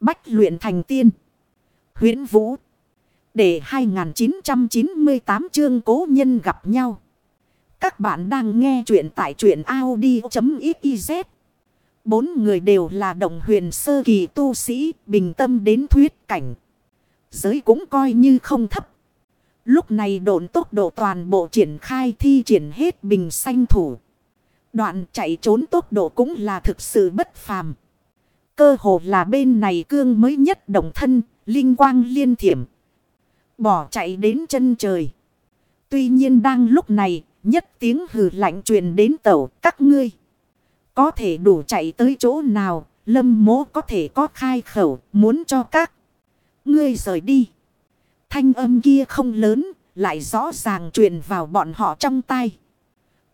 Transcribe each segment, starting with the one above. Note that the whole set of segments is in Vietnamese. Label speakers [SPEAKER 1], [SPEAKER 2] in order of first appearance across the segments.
[SPEAKER 1] Bách luyện thành tiên. huyễn Vũ. Để 2998 chương cố nhân gặp nhau. Các bạn đang nghe truyện tại truyện Audi.xyz. Bốn người đều là đồng huyền sơ kỳ tu sĩ, bình tâm đến thuyết cảnh. Giới cũng coi như không thấp. Lúc này độn tốc độ toàn bộ triển khai thi triển hết bình xanh thủ. Đoạn chạy trốn tốc độ cũng là thực sự bất phàm. Cơ hồ là bên này cương mới nhất đồng thân, linh quang liên thiểm. Bỏ chạy đến chân trời. Tuy nhiên đang lúc này, nhất tiếng hừ lạnh truyền đến tàu các ngươi. Có thể đủ chạy tới chỗ nào, lâm mố có thể có khai khẩu, muốn cho các ngươi rời đi. Thanh âm kia không lớn, lại rõ ràng truyền vào bọn họ trong tay.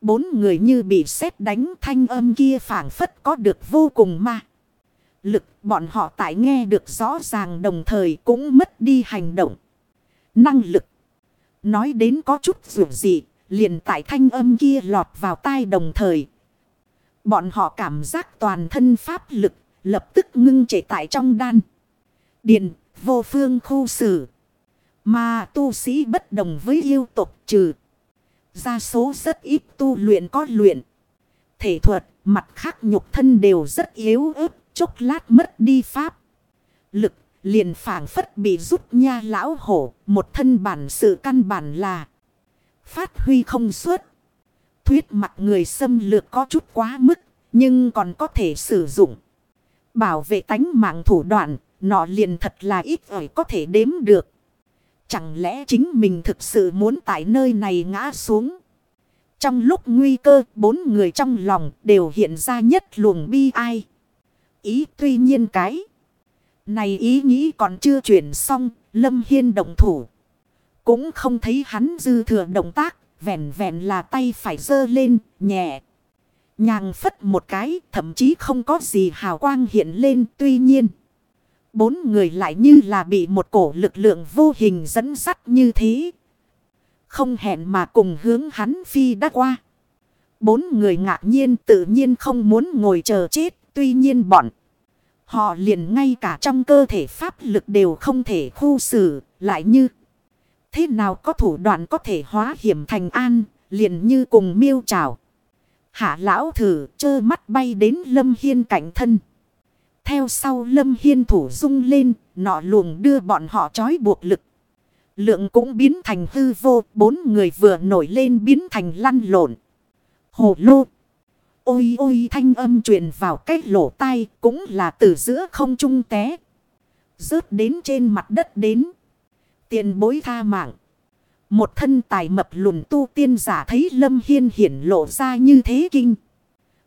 [SPEAKER 1] Bốn người như bị sét đánh thanh âm kia phản phất có được vô cùng ma. Lực bọn họ tại nghe được rõ ràng đồng thời cũng mất đi hành động. Năng lực. Nói đến có chút dù gì, liền tại thanh âm kia lọt vào tai đồng thời. Bọn họ cảm giác toàn thân pháp lực, lập tức ngưng trệ tại trong đan. Điện, vô phương khu xử. Mà tu sĩ bất đồng với yêu tộc trừ. Gia số rất ít tu luyện có luyện. Thể thuật, mặt khác nhục thân đều rất yếu ớt, chốc lát mất đi pháp. Lực, liền phản phất bị rút nha lão hổ, một thân bản sự căn bản là phát huy không suốt. Thuyết mặt người xâm lược có chút quá mức, nhưng còn có thể sử dụng. Bảo vệ tánh mạng thủ đoạn, nọ liền thật là ít ỏi có thể đếm được. Chẳng lẽ chính mình thực sự muốn tại nơi này ngã xuống? Trong lúc nguy cơ, bốn người trong lòng đều hiện ra nhất luồng bi ai. Ý tuy nhiên cái. Này ý nghĩ còn chưa chuyển xong, Lâm Hiên động thủ. Cũng không thấy hắn dư thừa động tác, vẹn vẹn là tay phải dơ lên, nhẹ. Nhàng phất một cái, thậm chí không có gì hào quang hiện lên, tuy nhiên. Bốn người lại như là bị một cổ lực lượng vô hình dẫn dắt như thế. Không hẹn mà cùng hướng hắn phi đã qua. Bốn người ngạc nhiên tự nhiên không muốn ngồi chờ chết. Tuy nhiên bọn. Họ liền ngay cả trong cơ thể pháp lực đều không thể khu xử. Lại như. Thế nào có thủ đoạn có thể hóa hiểm thành an. Liền như cùng miêu trào. Hạ lão thử chơ mắt bay đến lâm hiên cạnh thân. Theo sau lâm hiên thủ rung lên, nọ luồng đưa bọn họ trói buộc lực. Lượng cũng biến thành hư vô, bốn người vừa nổi lên biến thành lăn lộn. Hồ lô. Ôi ôi thanh âm truyền vào cái lỗ tai cũng là từ giữa không trung té. Rớt đến trên mặt đất đến. Tiền bối tha mạng. Một thân tài mập lùn tu tiên giả thấy Lâm Hiên hiển lộ ra như thế kinh.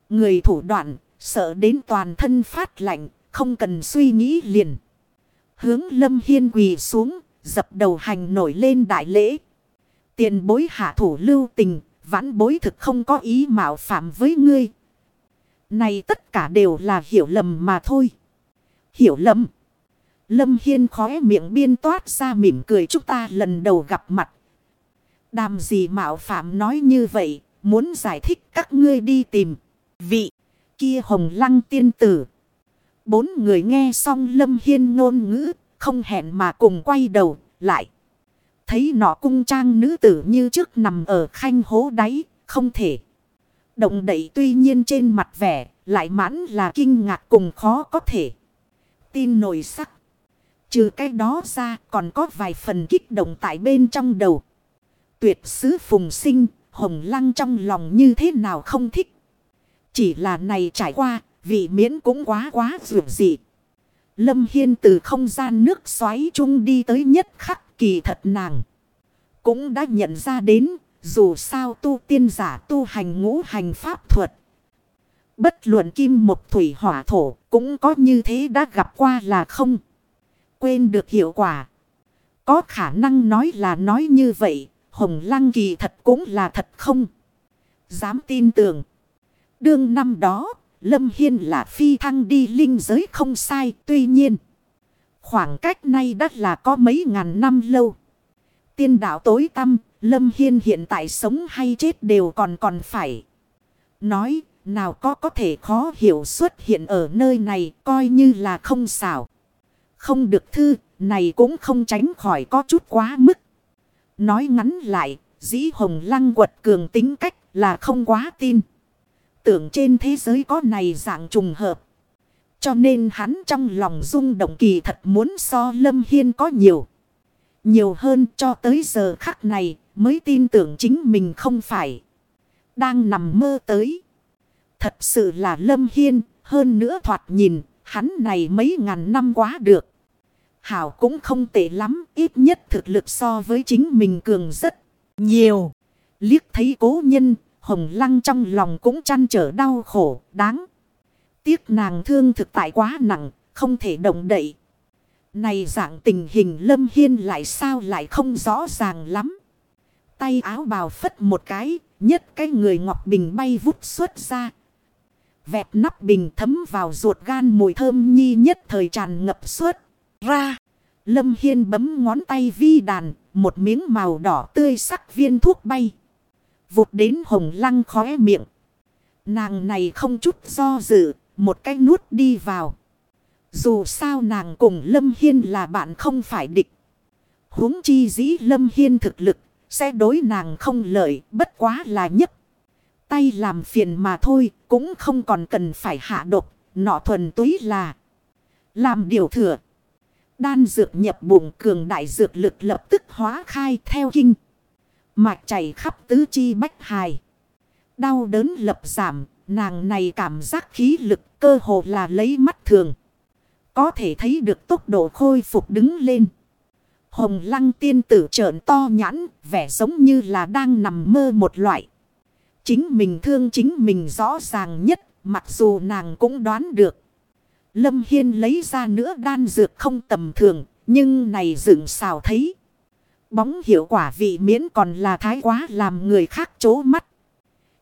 [SPEAKER 1] Người thủ đoạn Sợ đến toàn thân phát lạnh, không cần suy nghĩ liền. Hướng lâm hiên quỳ xuống, dập đầu hành nổi lên đại lễ. Tiền bối hạ thủ lưu tình, vãn bối thực không có ý mạo phạm với ngươi. Này tất cả đều là hiểu lầm mà thôi. Hiểu lầm. Lâm Hiên khóe miệng biên toát ra mỉm cười chúng ta lần đầu gặp mặt. Đàm gì mạo phạm nói như vậy, muốn giải thích các ngươi đi tìm. Vị kia hồng lăng tiên tử. Bốn người nghe xong lâm hiên ngôn ngữ, không hẹn mà cùng quay đầu, lại. Thấy nọ cung trang nữ tử như trước nằm ở khanh hố đáy, không thể. Động đậy tuy nhiên trên mặt vẻ, lại mãn là kinh ngạc cùng khó có thể. Tin nổi sắc. Trừ cái đó ra còn có vài phần kích động tại bên trong đầu. Tuyệt sứ phùng sinh, hồng lăng trong lòng như thế nào không thích. Chỉ là này trải qua, vị miễn cũng quá quá rượu dị. Lâm Hiên từ không gian nước xoáy chung đi tới nhất khắc kỳ thật nàng. Cũng đã nhận ra đến, dù sao tu tiên giả tu hành ngũ hành pháp thuật. Bất luận kim một thủy hỏa thổ cũng có như thế đã gặp qua là không. Quên được hiệu quả. Có khả năng nói là nói như vậy, hồng lăng kỳ thật cũng là thật không. Dám tin tưởng. Đương năm đó, Lâm Hiên là phi thăng đi linh giới không sai, tuy nhiên. Khoảng cách nay đã là có mấy ngàn năm lâu. Tiên đạo tối tâm, Lâm Hiên hiện tại sống hay chết đều còn còn phải. Nói, nào có có thể khó hiểu xuất hiện ở nơi này, coi như là không xảo. Không được thư, này cũng không tránh khỏi có chút quá mức. Nói ngắn lại, dĩ hồng lăng quật cường tính cách là không quá tin. Tưởng trên thế giới có này dạng trùng hợp. Cho nên hắn trong lòng rung động kỳ thật muốn so Lâm Hiên có nhiều. Nhiều hơn cho tới giờ khắc này mới tin tưởng chính mình không phải. Đang nằm mơ tới. Thật sự là Lâm Hiên, hơn nữa thoạt nhìn, hắn này mấy ngàn năm quá được. Hảo cũng không tệ lắm, ít nhất thực lực so với chính mình cường rất nhiều. Liếc thấy cố nhân, hồng lăng trong lòng cũng chăn trở đau khổ, đáng. Tiếc nàng thương thực tại quá nặng, không thể động đậy. Này dạng tình hình lâm hiên lại sao lại không rõ ràng lắm. Tay áo bào phất một cái, nhất cái người ngọc bình bay vút xuất ra. Vẹt nắp bình thấm vào ruột gan mùi thơm nhi nhất thời tràn ngập suốt ra. Lâm Hiên bấm ngón tay vi đàn, một miếng màu đỏ tươi sắc viên thuốc bay. Vụt đến hồng lăng khóe miệng. Nàng này không chút do dự, một cái nuốt đi vào. Dù sao nàng cùng Lâm Hiên là bạn không phải địch. huống chi dĩ Lâm Hiên thực lực, sẽ đối nàng không lợi, bất quá là nhất Tay làm phiền mà thôi, cũng không còn cần phải hạ độc, nọ thuần túy là làm điều thừa. Đan dược nhập bụng cường đại dược lực lập tức hóa khai theo kinh. Mạch chảy khắp tứ chi bách hài. Đau đớn lập giảm, nàng này cảm giác khí lực cơ hồ là lấy mắt thường. Có thể thấy được tốc độ khôi phục đứng lên. Hồng lăng tiên tử trợn to nhãn, vẻ giống như là đang nằm mơ một loại. Chính mình thương chính mình rõ ràng nhất, mặc dù nàng cũng đoán được. Lâm Hiên lấy ra nữa đan dược không tầm thường, nhưng này dựng xào thấy. Bóng hiệu quả vị miễn còn là thái quá làm người khác chố mắt.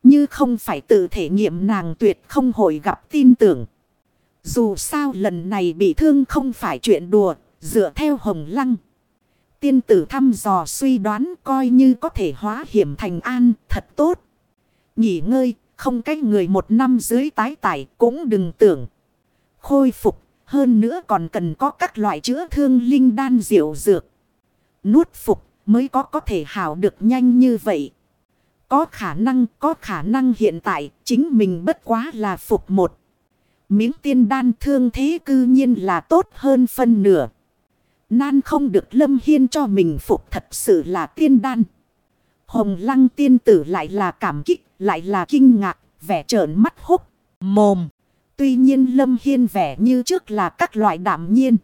[SPEAKER 1] Như không phải tự thể nghiệm nàng tuyệt không hồi gặp tin tưởng. Dù sao lần này bị thương không phải chuyện đùa, dựa theo hồng lăng. Tiên tử thăm dò suy đoán coi như có thể hóa hiểm thành an, thật tốt. Nghỉ ngơi, không cách người một năm dưới tái tải cũng đừng tưởng khôi phục. Hơn nữa còn cần có các loại chữa thương linh đan diệu dược. Nuốt phục mới có có thể hảo được nhanh như vậy. Có khả năng, có khả năng hiện tại chính mình bất quá là phục một. Miếng tiên đan thương thế cư nhiên là tốt hơn phân nửa. Nan không được lâm hiên cho mình phục thật sự là tiên đan. Hồng lăng tiên tử lại là cảm kích, lại là kinh ngạc, vẻ trợn mắt hốc, mồm. Tuy nhiên Lâm Hiên vẻ như trước là các loại đảm nhiên.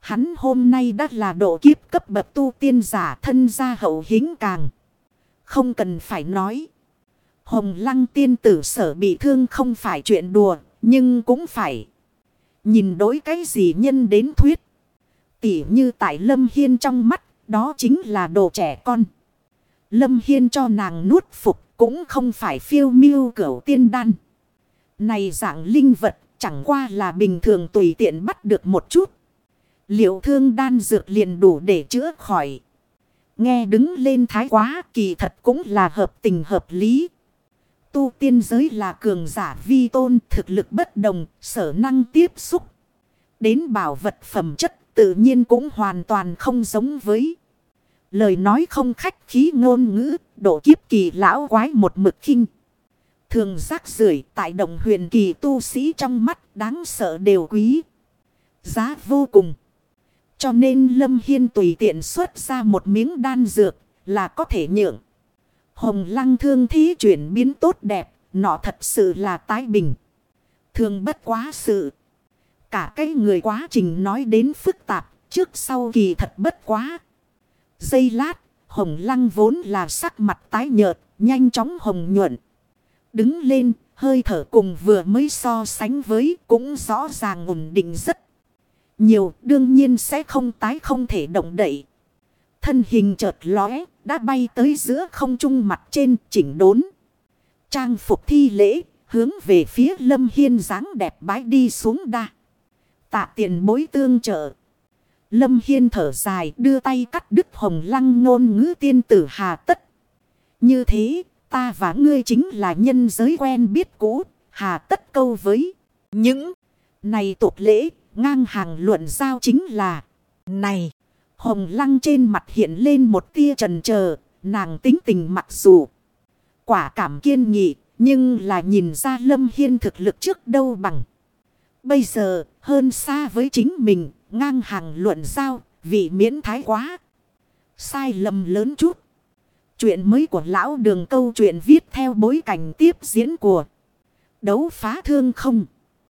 [SPEAKER 1] Hắn hôm nay đã là độ kiếp cấp bậc tu tiên giả thân gia hậu hính càng. Không cần phải nói. Hồng lăng tiên tử sở bị thương không phải chuyện đùa, nhưng cũng phải. Nhìn đối cái gì nhân đến thuyết. Tỉ như tại Lâm Hiên trong mắt, đó chính là đồ trẻ con. Lâm Hiên cho nàng nuốt phục cũng không phải phiêu miêu cửu tiên đan. Này dạng linh vật chẳng qua là bình thường tùy tiện bắt được một chút. Liệu thương đan dược liền đủ để chữa khỏi. Nghe đứng lên thái quá kỳ thật cũng là hợp tình hợp lý. Tu tiên giới là cường giả vi tôn, thực lực bất đồng, sở năng tiếp xúc. Đến bảo vật phẩm chất tự nhiên cũng hoàn toàn không giống với. Lời nói không khách khí ngôn ngữ, độ kiếp kỳ lão quái một mực khinh. Thường rác rưởi tại đồng huyền kỳ tu sĩ trong mắt đáng sợ đều quý. Giá vô cùng. Cho nên Lâm Hiên tùy tiện xuất ra một miếng đan dược là có thể nhượng. Hồng lăng thương thí chuyển biến tốt đẹp, nọ thật sự là tái bình. Thường bất quá sự. Cả cái người quá trình nói đến phức tạp, trước sau kỳ thật bất quá. Giây lát, hồng lăng vốn là sắc mặt tái nhợt, nhanh chóng hồng nhuận đứng lên, hơi thở cùng vừa mới so sánh với cũng rõ ràng ổn định rất nhiều, đương nhiên sẽ không tái không thể động đậy. Thân hình chợt lóe, đã bay tới giữa không trung mặt trên chỉnh đốn. Trang phục thi lễ, hướng về phía lâm hiên dáng đẹp bái đi xuống đa. Tạ tiền bối tương trợ. Lâm hiên thở dài đưa tay cắt đứt hồng lăng ngôn ngữ tiên tử hà tất. Như thế Ta và ngươi chính là nhân giới quen biết cũ, hà tất câu với những này tục lễ, ngang hàng luận giao chính là. Này, hồng lăng trên mặt hiện lên một tia trần chờ nàng tính tình mặc dù. Quả cảm kiên nghị, nhưng là nhìn ra Lâm Hiên thực lực trước đâu bằng. Bây giờ, hơn xa với chính mình, ngang hàng luận giao, vì miễn thái quá. Sai lầm lớn chút. Chuyện mới của lão đường câu chuyện viết theo bối cảnh tiếp diễn của đấu phá thương không.